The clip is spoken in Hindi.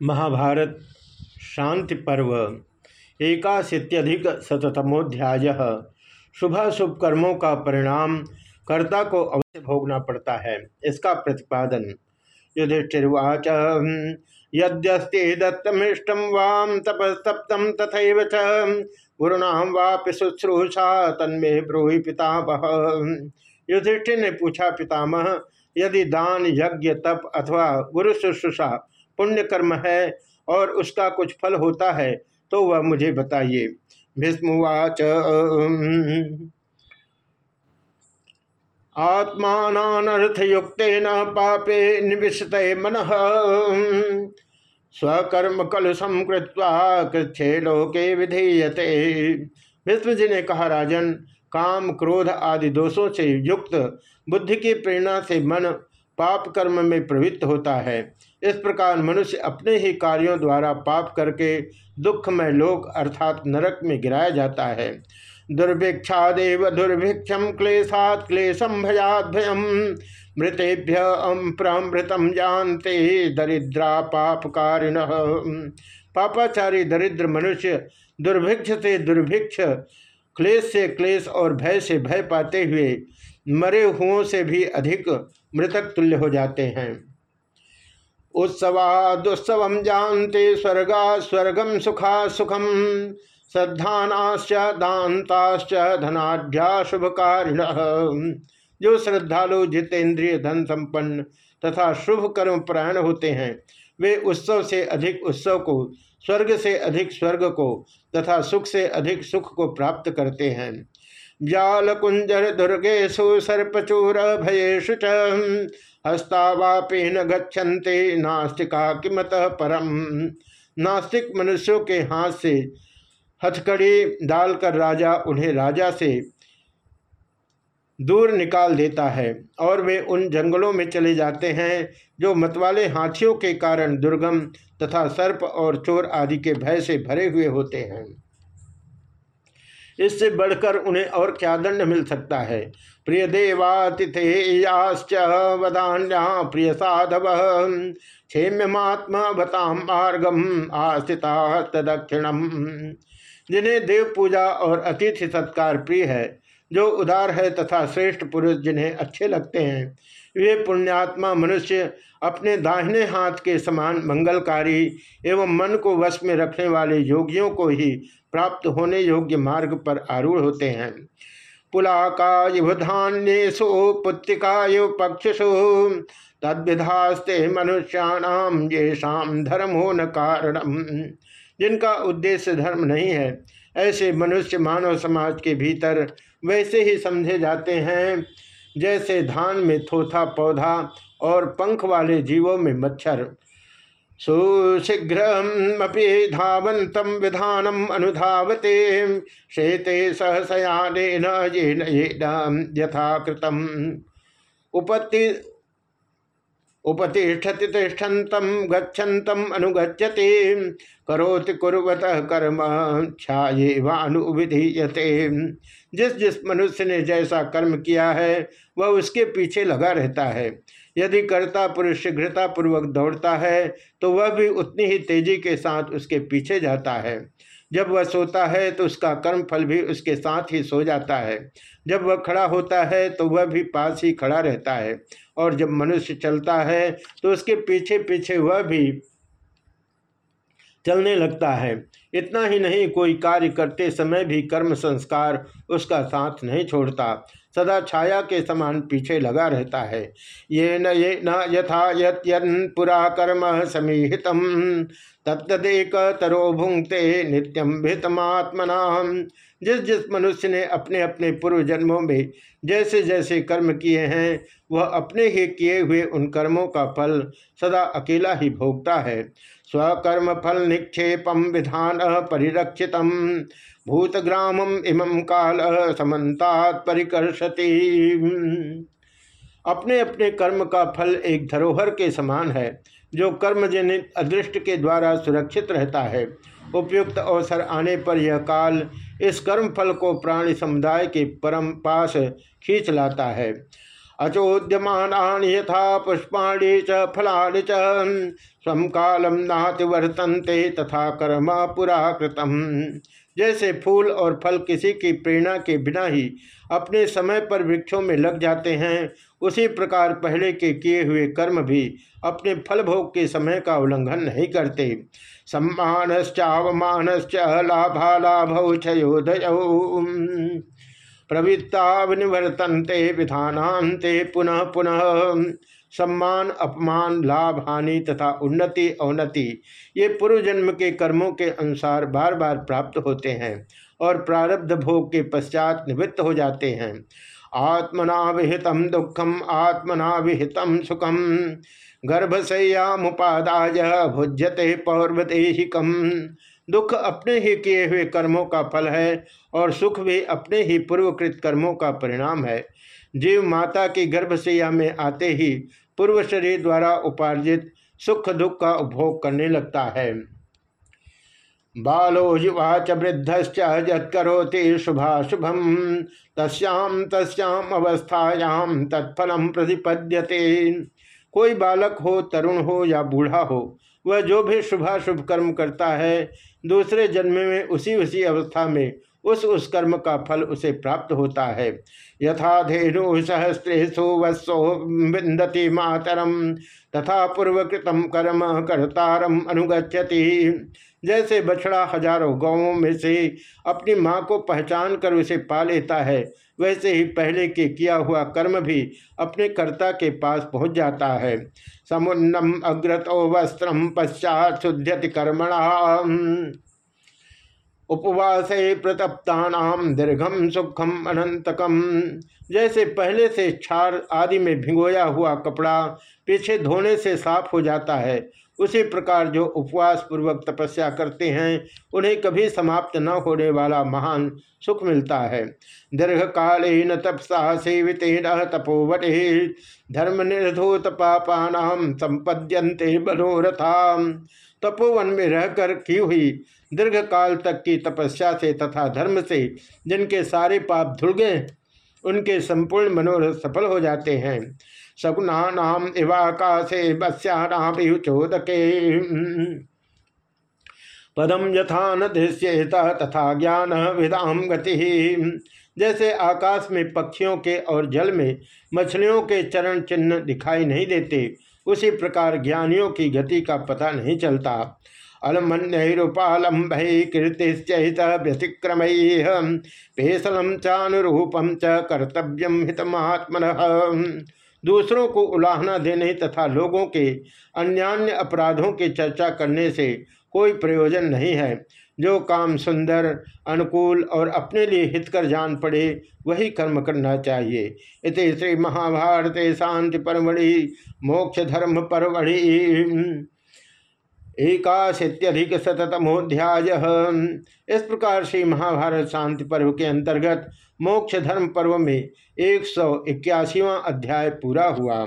महाभारत शांति पर्व, एकाशीत्यधिक शतमोध्याय शुभ शुभ कर्मों का परिणाम कर्ता को अवश्य भोगना पड़ता है, इसका प्रतिपादन। युधिष्ठिर्वाच, यद्यस्ते दत्तमिष्टम वाम तपस्तप्तम तथा च गुरुनाम वापि शुश्रूषा तन्मे ब्रूहि पितामह। युधिष्ठिर ने पूछा, पितामह, यदि दान यज्ञ, तप अथवा गुरु शुश्रूषा पुण्य कर्म है और उसका कुछ फल होता है तो वह मुझे बताइए। भीष्मवाच आत्मानर्थयुक्त न पापे निविशत मन। स्वकर्म कलुषम कृत्वा लोके विधेयते। विष्णु जी ने कहा, राजन, काम, क्रोध आदि दोषों से युक्त बुद्धि की प्रेरणा से मन पाप कर्म में प्रवृत्त होता है। इस प्रकार मनुष्य अपने ही कार्यों द्वारा पाप करके दुख में लोक अर्थात नरक में गिराया जाता है। दुर्भिक्षादेव दुर्भिक्षम क्लेशात क्लेशम भयात भयम मृतेभ्य प्रमृतम जानते ही दरिद्रा पापकारिण। पापाचारी दरिद्र मनुष्य दुर्भिक्ष से दुर्भिक्ष क्लेश से क्लेश और भय से भय पाते हुए मरे हुओं से भी अधिक मृतक तुल्य हो जाते हैं। उत्सवा दुस्सव जानते स्वर्गा स्वर्गम सुखा सुखम श्रद्धानाश्च दानताश्च धनाढ़ शुभकारिण जो श्रद्धालु जितेंद्रिय धन संपन्न तथा शुभ कर्म प्रायण होते हैं, वे उत्सव से अधिक उत्सव को स्वर्ग से अधिक स्वर्ग को तथा सुख से अधिक सुख को प्राप्त करते हैं। व्याल कुंजर दुर्गेशु सर्पचूर भयेशु हस्तावापे न गच्छन्ते नास्तिका किमत परम। नास्तिक मनुष्यों के हाथ से हथकड़ी डालकर राजा उन्हें राजा से दूर निकाल देता है और वे उन जंगलों में चले जाते हैं जो मतवाले हाथियों के कारण दुर्गम तथा सर्प और चोर आदि के भय से भरे हुए होते हैं। इससे बढ़कर उन्हें और क्या दंड मिल सकता है? प्रिय देवातिथेयाश्च वदान्या, प्रिय साधव, क्षेम्यमात्मा भताम मार्गम आस्थिता तदक्षिणम। जिन्हें देव पूजा और अतिथि सत्कार प्रिय है जो उदार है तथा श्रेष्ठ पुरुष जिन्हें अच्छे लगते हैं। वे पुण्यात्मा मनुष्य अपने दाहिने हाथ के समान मंगलकारी एवं मन को वश में रखने वाले योगियों को ही प्राप्त होने योग्य मार्ग पर आरूढ़ होते हैं। पुलाकायुव धान्यु पुत्रिकायु पक्षसु तद्विधास्ते मनुष्याणाम ये शाम हो न कारणम। जिनका उद्देश्य धर्म नहीं है, ऐसे मनुष्य मानव समाज के भीतर वैसे ही समझे जाते हैं। जैसे धान में थोथा पौधा और पंख वाले जीवों में मच्छर। सुशीघ्रमी धावंत विधानम अनुधावते। शेते सहसयान ये यथाकृतम। उपति उपतिष्ठति तिष्ठन्तम गच्छन्तम अनुगच्छति। करोति कुर्वत कर्म छाएवानुविधीयते जिस जिस मनुष्य ने जैसा कर्म किया है, वह उसके पीछे लगा रहता है। यदि कर्ता पुरुष शीघ्रता पूर्वक दौड़ता है तो वह भी उतनी ही तेज़ी के साथ उसके पीछे जाता है। जब वह सोता है तो उसका कर्म फल भी उसके साथ ही सो जाता है। जब वह खड़ा होता है तो वह भी पास ही खड़ा रहता है। और जब मनुष्य चलता है तो उसके पीछे पीछे वह भी चलने लगता है। इतना ही नहीं, कोई कार्य करते समय भी कर्म संस्कार उसका साथ नहीं छोड़ता। सदा छाया के समान पीछे लगा रहता है। ये न ये न यथा यथ पुरा कर्म समीहित तत्देक तरो भुंगते नित्यम भितमात्मना जिस जिस मनुष्य ने अपने अपने पूर्व जन्मों में जैसे जैसे कर्म किए हैं, वह अपने ही किए हुए उन कर्मों का फल सदा अकेला ही भोगता है। स्वकर्म फल निक्षेपम विधान परिरक्षित भूतग्रामम इमं काल समन्तात परिकर्षति। अपने अपने कर्म का फल एक धरोहर के समान है। जो कर्मजनित अदृष्ट के द्वारा सुरक्षित रहता है। उपयुक्त अवसर आने पर यह काल इस कर्म फल को प्राणी समुदाय के परम पास खींच लाता है। अचोद्यमानी यथा पुष्पाणी च फलानि च। स्व कालम नातिवर्तनते तथा कर्म पुरा कृतम जैसे फूल और फल किसी की प्रेरणा के बिना ही अपने समय पर वृक्षों में लग जाते हैं, उसी प्रकार पहले के किए हुए कर्म भी अपने फल भोग के समय का उल्लंघन नहीं करते। सम्मानश्चावमानश्च लाभालाभ क्षयोदय प्रवृत्तावनिवर्तनते विधानान्ते पुनः पुनः। सम्मान, अपमान, लाभ, हानि तथा उन्नति, अवनति, ये पूर्व जन्म के कर्मों के अनुसार बार बार प्राप्त होते हैं और प्रारब्ध भोग के पश्चात निवृत्त हो जाते हैं। आत्मना विहितम दुखम आत्मना विहितम सुखम गर्भशय्यामुपादाय भुज्यते पौर्वदेहिकम। दुख अपने ही किए हुए कर्मों का फल है और सुख भी अपने ही पूर्वकृत कर्मों का परिणाम है। जीव माता की गर्भशैया में आते ही पूर्व शरीर द्वारा उपार्जित सुख दुख का उपभोग करने लगता है। बालो युवा च वृद्धश्च यत्करोति शुभाशुभम तस्याम तस्याम अवस्थायाम तत्फलम प्रतिपद्यते। कोई बालक हो, तरुण हो या बूढ़ा हो, वह जो भी शुभाशुभ कर्म करता है, दूसरे जन्म में उसी उसी अवस्था में उस उस कर्म का फल उसे प्राप्त होता है। यथा धेनु सहस्त्रेशु वत्सो विंदती मातरम, तथा पूर्वकृतम कर्म कर्तारम अनुगछति जैसे बछड़ा हज़ारों गाँवों में से अपनी माँ को पहचान कर उसे पा लेता है, वैसे ही पहले के किया हुआ कर्म भी अपने कर्ता के पास पहुँच जाता है। समुन्नम अग्रतो वस्त्रम पश्चात शुद्ध्यति कर्मणा उपवास प्रतप्ता दीर्घम सुखम अनंतकम जैसे पहले से क्षार आदि में भिगोया हुआ कपड़ा पीछे धोने से साफ़ हो जाता है उसी प्रकार जो उपवास पूर्वक तपस्या करते हैं, उन्हें कभी समाप्त न होने वाला महान सुख मिलता है। दीर्घ कालीन तपसा सेवित तपोवटे धर्म निर्धोत पापानाम संपद्यंते मनोरथा। तपोवन में रहकर की हुई दीर्घ काल तक की तपस्या से तथा धर्म से जिनके सारे पाप धुल गए, उनके संपूर्ण मनोरथ सफल हो जाते हैं। सगुना इवाकाशे बस्यानाचोदके पदम यथा न दृश्येत, तथा ज्ञान विदाम गति। जैसे आकाश में पक्षियों के और जल में मछलियों के चरण चिन्ह दिखाई नहीं देते, उसी प्रकार ज्ञानियों की गति का पता नहीं चलता। अलमन्यूपालंब कीर्तिश्चित व्यतिक्रम पेशलम चानुरूपम च कर्तव्यम हितमात्मन। दूसरों को उलाहना देने तथा लोगों के अन्यान्य अपराधों की चर्चा करने से कोई प्रयोजन नहीं है। जो काम सुंदर, अनुकूल और अपने लिए हितकर जान पड़े, वही कर्म करना चाहिए। इस श्री महाभारत शांति परमढ़ि मोक्ष धर्म परमढ़ि एकाशीत्यधिक शतमोध्याय इस प्रकार से महाभारत शांति पर्व के अंतर्गत मोक्ष धर्म पर्व में एक सौ इक्यासीवा अध्याय पूरा हुआ।